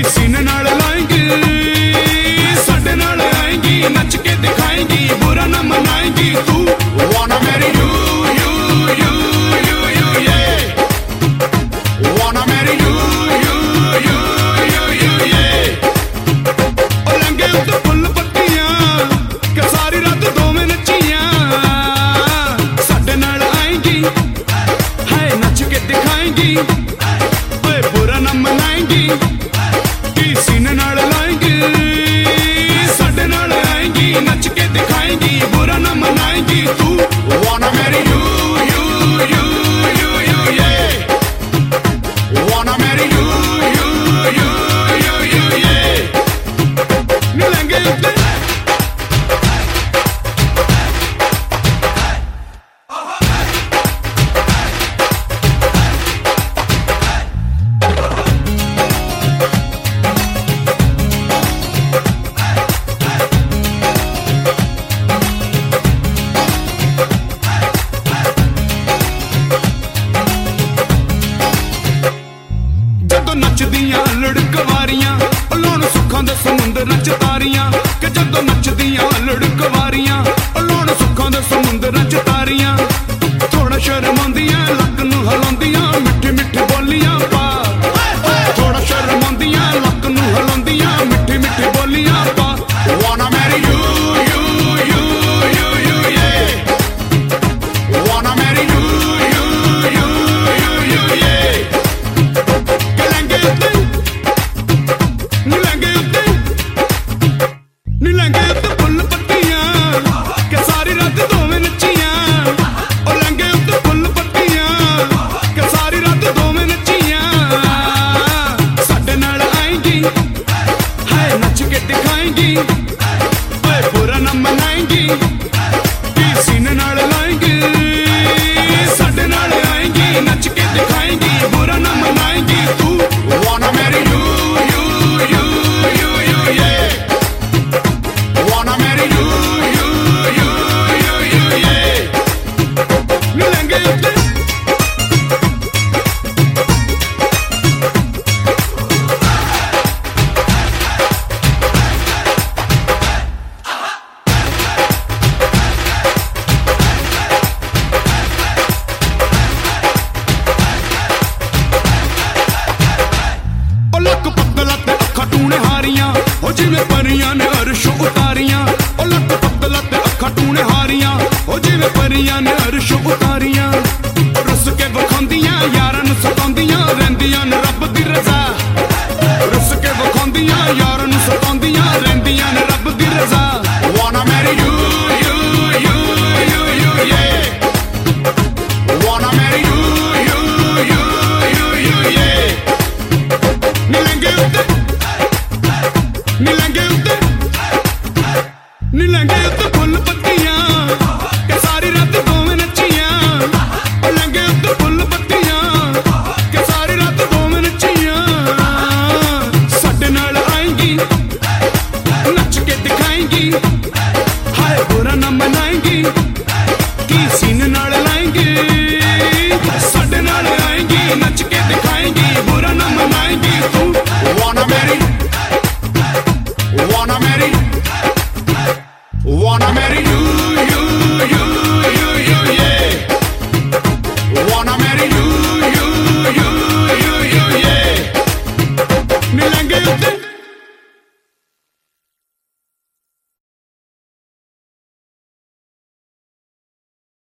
तेरी सीन नाल लाएँगी साडे नाल आएँगी, नच के दिखाएँगी, बुरा ना मनाएँगी। तू वाना मेरी यू यू यू फुल पत्तियाँ के रात दोਵੇਂ नचियाँ साडे नाल आएँगी, हाय, नच ਨੱਚਦੀਆਂ ਲੜਕਵਾਰੀਆਂ। ਉਹ ਲੋਣ ਸੁੱਖਾਂ ਦੇ ਸਮੁੰਦਰ ਨੱਚਤਾਰੀਆਂ ਕਿ ਜਦੋਂ ਨੱਚਦੀਆਂ ਲੜਕਵਾਰੀਆਂ ਉਹ ਲੋਣ ਸੁੱਖਾਂ ਦੇ ਸਮੁੰਦਰ I'm a 90 करके दिखाएँगी। हाय, बुरा ना मनाएँगी। की सीन नाल लाएँगी। साडे नाल आएँगी, नच के दिखाएँगी। बुरा ना मनाएँगी। तू वाना मेरी वाना मेरी वाना मेरी यू यू यू ये वाना मेरी यू यू यू मिलेंगे